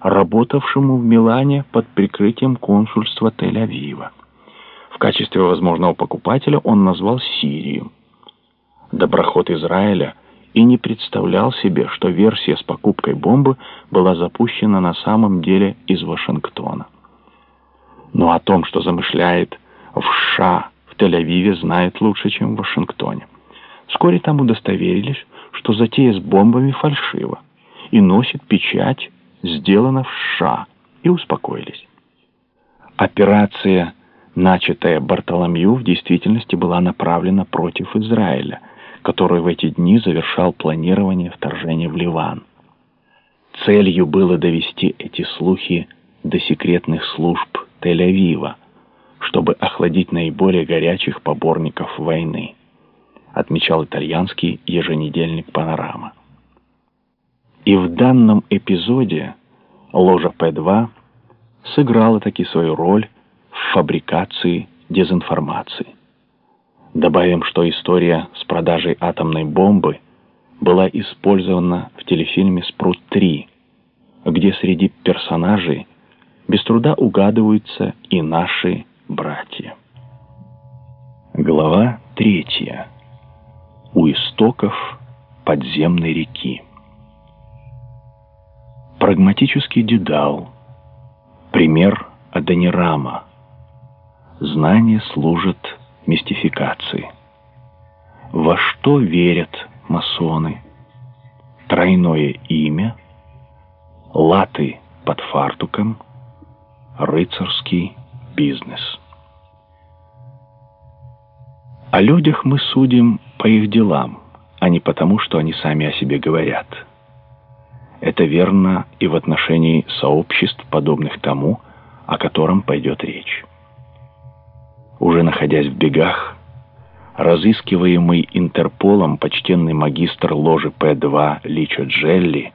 работавшему в Милане под прикрытием консульства Тель-Авива. В качестве возможного покупателя он назвал Сирию. Доброход Израиля и не представлял себе, что версия с покупкой бомбы была запущена на самом деле из Вашингтона. Но о том, что замышляет в США в Тель-Авиве, знает лучше, чем в Вашингтоне. Вскоре там удостоверились, что затея с бомбами фальшива и носит печать «Сделано в США» и успокоились. Операция, начатая Бартоломью, в действительности была направлена против Израиля, который в эти дни завершал планирование вторжения в Ливан. Целью было довести эти слухи до секретных служб Тель-Авива, чтобы охладить наиболее горячих поборников войны отмечал итальянский еженедельник «Панорама». И в данном эпизоде ложа П-2 сыграла таки свою роль в фабрикации дезинформации. Добавим, что история с продажей атомной бомбы была использована в телефильме «Спрут-3», где среди персонажей без труда угадываются и наши братья. Глава третья у истоков подземной реки. Прагматический Дедал, пример Адонирама. Знание служит мистификации. Во что верят масоны? Тройное имя, латы под фартуком, рыцарский бизнес. О людях мы судим по их делам, а не потому, что они сами о себе говорят. Это верно и в отношении сообществ, подобных тому, о котором пойдет речь. Уже находясь в бегах, разыскиваемый Интерполом почтенный магистр ложи П-2 Личо Джелли,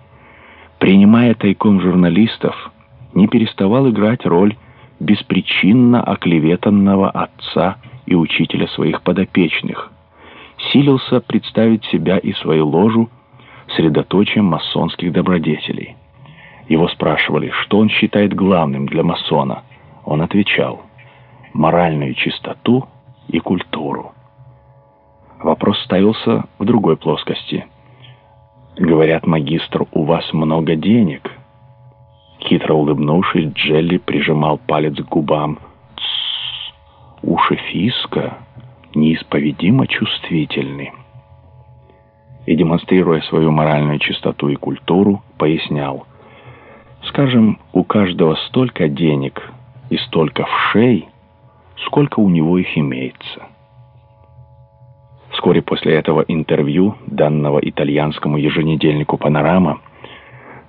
принимая тайком журналистов, не переставал играть роль беспричинно оклеветанного отца и учителя своих подопечных, силился представить себя и свою ложу средоточием масонских добродетелей. Его спрашивали, что он считает главным для масона. Он отвечал «моральную чистоту и культуру». Вопрос ставился в другой плоскости. «Говорят, магистр, у вас много денег». Хитро улыбнувшись, Джелли прижимал палец к губам. «Тссс, уши Фиска неисповедимо чувствительны. И, демонстрируя свою моральную чистоту и культуру, пояснял, скажем, у каждого столько денег и столько вшей, сколько у него их имеется. Вскоре после этого интервью, данного итальянскому еженедельнику «Панорама»,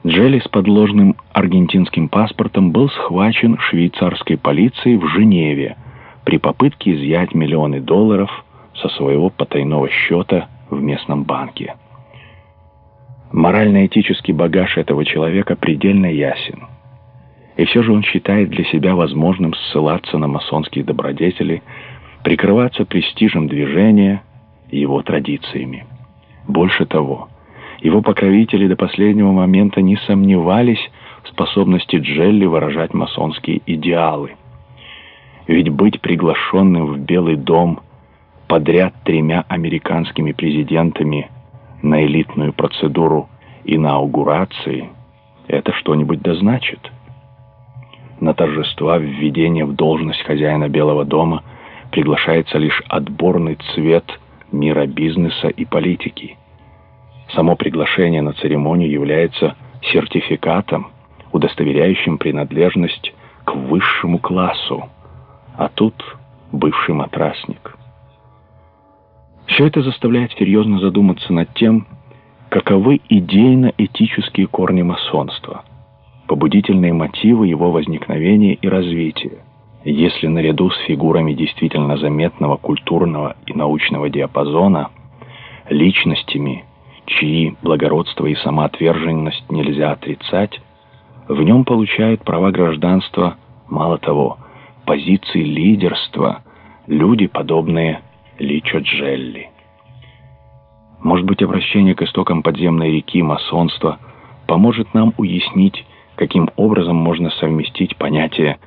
Джелли с подложным аргентинским паспортом был схвачен швейцарской полицией в Женеве, при попытке изъять миллионы долларов со своего потайного счета в местном банке. Морально-этический багаж этого человека предельно ясен. И все же он считает для себя возможным ссылаться на масонские добродетели, прикрываться престижем движения и его традициями. Больше того, его покровители до последнего момента не сомневались в способности Джелли выражать масонские идеалы – ведь быть приглашенным в Белый дом подряд тремя американскими президентами на элитную процедуру инаугурации – это что-нибудь да значит. На торжества введения в должность хозяина Белого дома приглашается лишь отборный цвет мира бизнеса и политики. Само приглашение на церемонию является сертификатом, удостоверяющим принадлежность к высшему классу а тут бывший матрасник. Все это заставляет серьезно задуматься над тем, каковы идейно-этические корни масонства, побудительные мотивы его возникновения и развития, если наряду с фигурами действительно заметного культурного и научного диапазона, личностями, чьи благородство и самоотверженность нельзя отрицать, в нем получают права гражданства, мало того – позиции лидерства люди, подобные Личо Джелли. Может быть, обращение к истокам подземной реки масонства поможет нам уяснить, каким образом можно совместить понятие